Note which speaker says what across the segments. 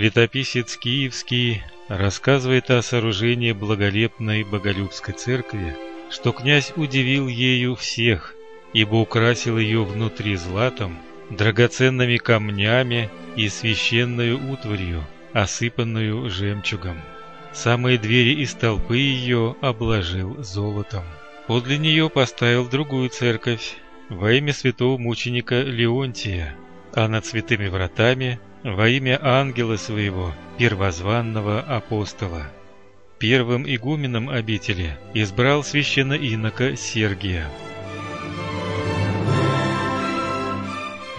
Speaker 1: Летописец Киевский рассказывает о сооружении благолепной Боголюбской церкви, что князь удивил ею всех, ибо украсил ее внутри златом, драгоценными камнями и священную утварью, осыпанную жемчугом. Самые двери и столпы ее обложил золотом. Подле нее поставил другую церковь во имя святого мученика Леонтия, а над святыми вратами во имя ангела своего, первозванного апостола. Первым игуменом обители избрал священноинока Сергия.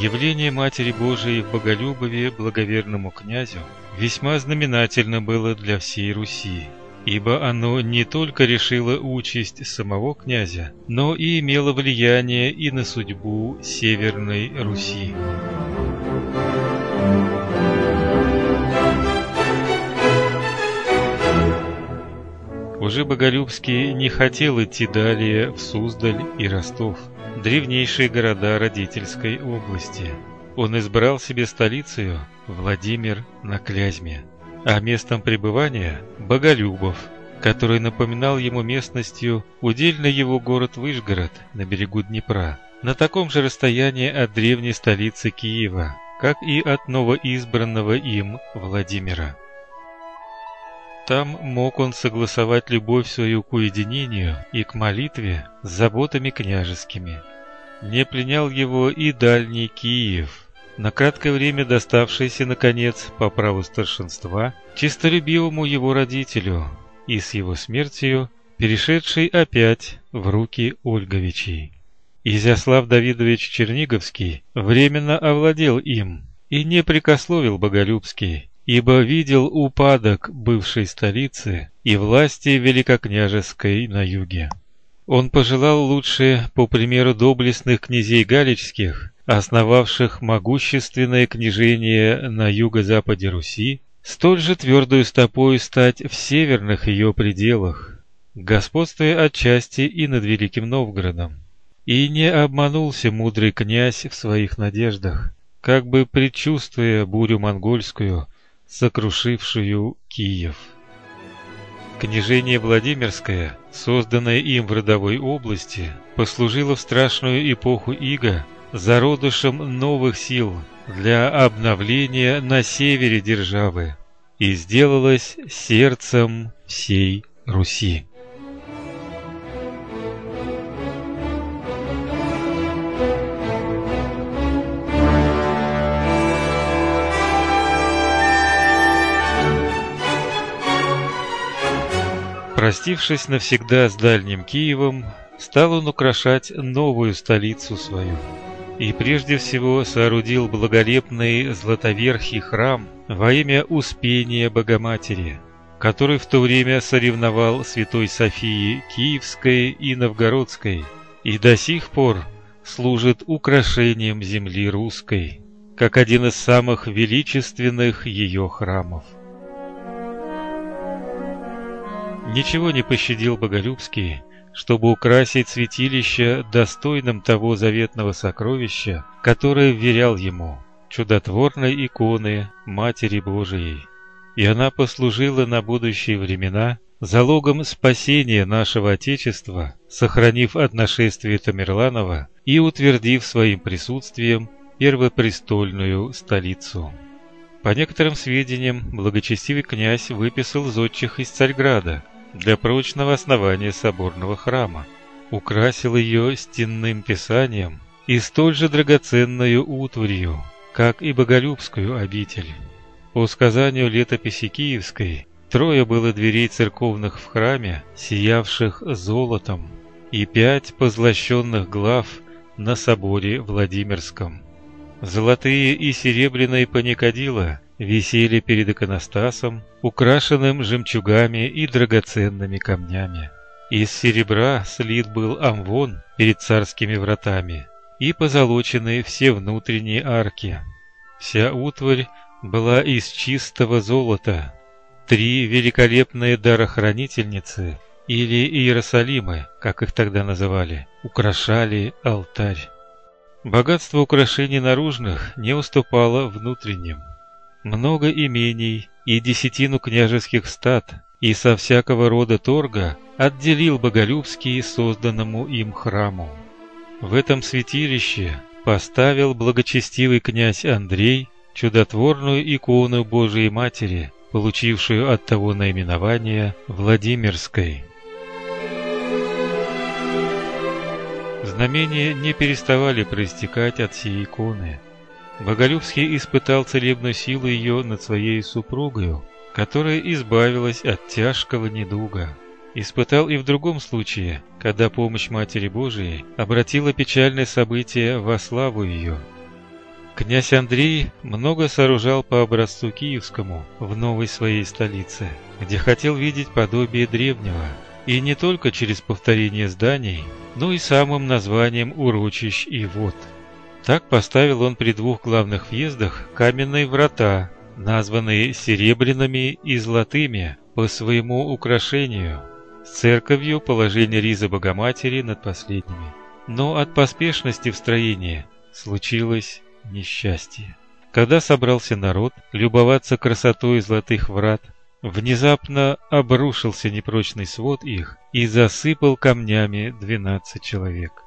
Speaker 1: Явление Матери Божией в Боголюбове благоверному князю весьма знаменательно было для всей Руси, ибо оно не только решило участь самого князя, но и имело влияние и на судьбу Северной Руси. Уже Боголюбский не хотел идти далее в Суздаль и Ростов, древнейшие города родительской области. Он избрал себе столицей Владимир на Клязьме, а местом пребывания – Боголюбов, который напоминал ему местностью удельно его город Вышгород на берегу Днепра, на таком же расстоянии от древней столицы Киева, как и от новоизбранного им Владимира. Там мог он согласовать любовь свою к уединению и к молитве с заботами княжескими. Не пленял его и дальний Киев, на краткое время доставшийся, наконец, по праву старшинства, чистолюбивому его родителю, и с его смертью перешедший опять в руки Ольговичей. Изяслав Давидович Черниговский временно овладел им и не прикословил Боголюбский, ибо видел упадок бывшей столицы и власти великокняжеской на юге. Он пожелал лучше, по примеру доблестных князей галичских, основавших могущественное княжение на юго-западе Руси, столь же твердую стопой стать в северных ее пределах, господствуя отчасти и над Великим Новгородом. И не обманулся мудрый князь в своих надеждах, как бы предчувствуя бурю монгольскую, сокрушившую Киев. Княжение Владимирское, созданное им в родовой области, послужило в страшную эпоху ига зародышем новых сил для обновления на севере державы и сделалось сердцем всей Руси. Простившись навсегда с дальним Киевом, стал он украшать новую столицу свою. И прежде всего соорудил благолепный златоверхий храм во имя Успения Богоматери, который в то время соревновал Святой Софии Киевской и Новгородской, и до сих пор служит украшением земли русской, как один из самых величественных ее храмов. Ничего не пощадил Боголюбский, чтобы украсить святилище достойным того заветного сокровища, которое вверял ему, чудотворной иконы Матери Божией. И она послужила на будущие времена залогом спасения нашего Отечества, сохранив от нашествия Тамерланова и утвердив своим присутствием первопрестольную столицу. По некоторым сведениям, благочестивый князь выписал зодчих из Царьграда, для прочного основания соборного храма, украсил ее стенным писанием и столь же драгоценную утварью, как и Боголюбскую обитель. По сказанию летописи Киевской, трое было дверей церковных в храме, сиявших золотом, и пять позлощенных глав на соборе Владимирском. Золотые и серебряные паникадила висели перед иконостасом, украшенным жемчугами и драгоценными камнями. Из серебра слит был амвон перед царскими вратами и позолочены все внутренние арки. Вся утварь была из чистого золота. Три великолепные дарохранительницы или Иерусалимы, как их тогда называли, украшали алтарь. Богатство украшений наружных не уступало внутренним. Много имений и десятину княжеских стад, и со всякого рода торга отделил Боголюбский созданному им храму. В этом святилище поставил благочестивый князь Андрей чудотворную икону Божией Матери, получившую от того наименование Владимирской. Знамения не переставали проистекать от сей иконы. Боголюбский испытал целебную силу ее над своей супругою, которая избавилась от тяжкого недуга. Испытал и в другом случае, когда помощь Матери Божией обратила печальное событие во славу ее. Князь Андрей много сооружал по образцу киевскому в новой своей столице, где хотел видеть подобие древнего, и не только через повторение зданий, но и самым названием урочищ и вод. Так поставил он при двух главных въездах каменные врата, названные серебряными и золотыми по своему украшению – с церковью положение ризы Богоматери над последними. Но от поспешности в строении случилось несчастье. Когда собрался народ любоваться красотой золотых врат, внезапно обрушился непрочный свод их и засыпал камнями двенадцать человек.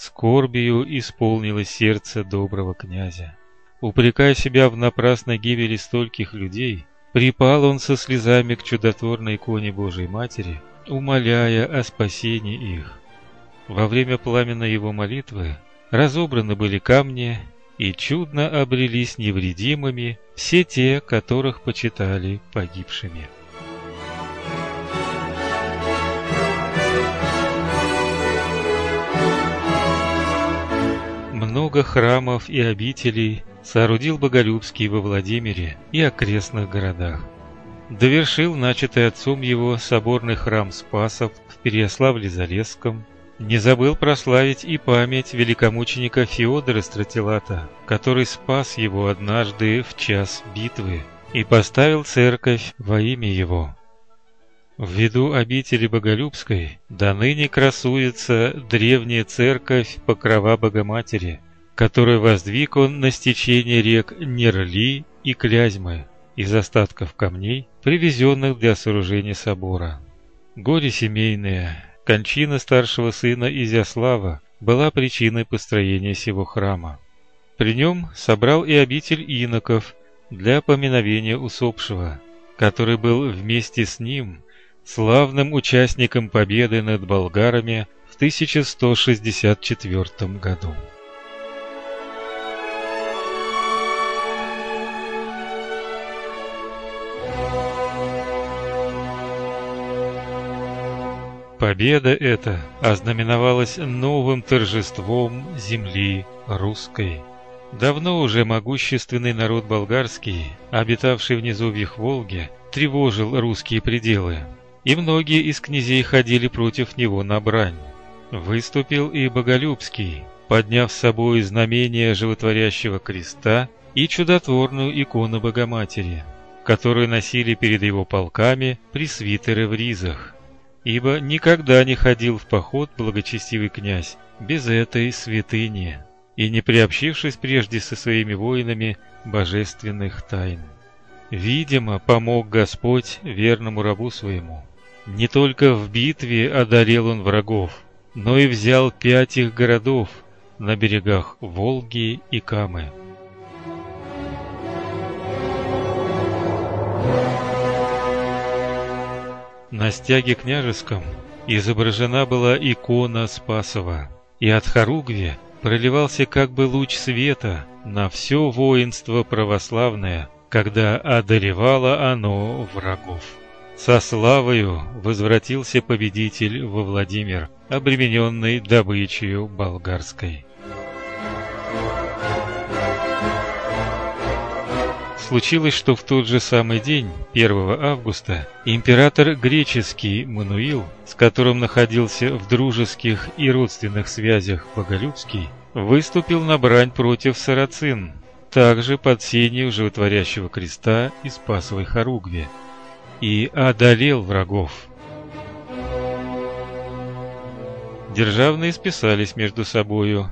Speaker 1: Скорбию исполнилось сердце доброго князя. Упрекая себя в напрасной гибели стольких людей, припал он со слезами к чудотворной иконе Божией Матери умоляя о спасении их. Во время пламенной его молитвы разобраны были камни, и чудно обрелись невредимыми все те, которых почитали погибшими. Много храмов и обителей соорудил Боголюбский во Владимире и окрестных городах. Довершил начатый отцом его соборный храм Спасов в Переяславле-Залесском, не забыл прославить и память великомученика Феодора Стратилата, который спас его однажды в час битвы и поставил церковь во имя его. В виду обители Боголюбской до ныне красуется древняя церковь Покрова Богоматери, которую воздвиг он на стечении рек Нерли и Клязьмы из остатков камней, привезенных для сооружения собора. Горе семейное, кончина старшего сына Изяслава была причиной построения сего храма. При нем собрал и обитель иноков для поминовения усопшего, который был вместе с ним славным участником победы над болгарами в 1164 году. Победа эта ознаменовалась новым торжеством земли русской. Давно уже могущественный народ болгарский, обитавший в низовьях Волги, тревожил русские пределы, и многие из князей ходили против него на брань. Выступил и Боголюбский, подняв с собой знамение животворящего креста и чудотворную икону Богоматери, которую носили перед его полками пресвитеры в ризах ибо никогда не ходил в поход благочестивый князь без этой святыни и не приобщившись прежде со своими воинами божественных тайн. Видимо, помог Господь верному рабу своему. Не только в битве одолел он врагов, но и взял пять их городов на берегах Волги и Камы. На стяге княжеском изображена была икона Спасова, и от хоругви проливался как бы луч света на все воинство православное, когда одолевало оно врагов. Со славою возвратился победитель во Владимир, обремененный добычей болгарской. Случилось, что в тот же самый день, 1 августа, император греческий Мануил, с которым находился в дружеских и родственных связях Боголюбский, выступил на брань против сарацин, также под сенью животворящего креста и Спасовой хоругви, и одолел врагов. Державные списались между собою,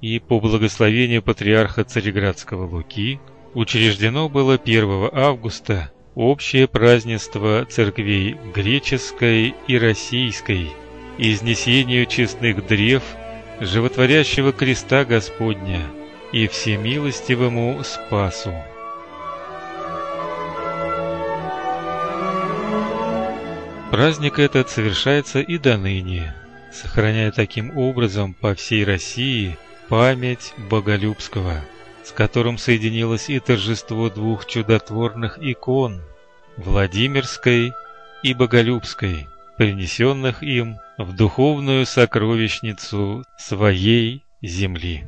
Speaker 1: и по благословению патриарха Цареградского Луки Учреждено было 1 августа общее празднество церквей греческой и российской, изнесению честных древ, животворящего креста Господня и всемилостивому Спасу. Праздник этот совершается и до ныне, сохраняя таким образом по всей России память Боголюбского, с которым соединилось и торжество двух чудотворных икон Владимирской и Боголюбской, принесенных им в духовную сокровищницу своей земли.